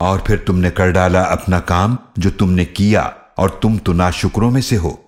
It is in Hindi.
और फिर तुमने कर डाला अपना काम जो तुमने किया और तुम तो नाशुकरों में से हो।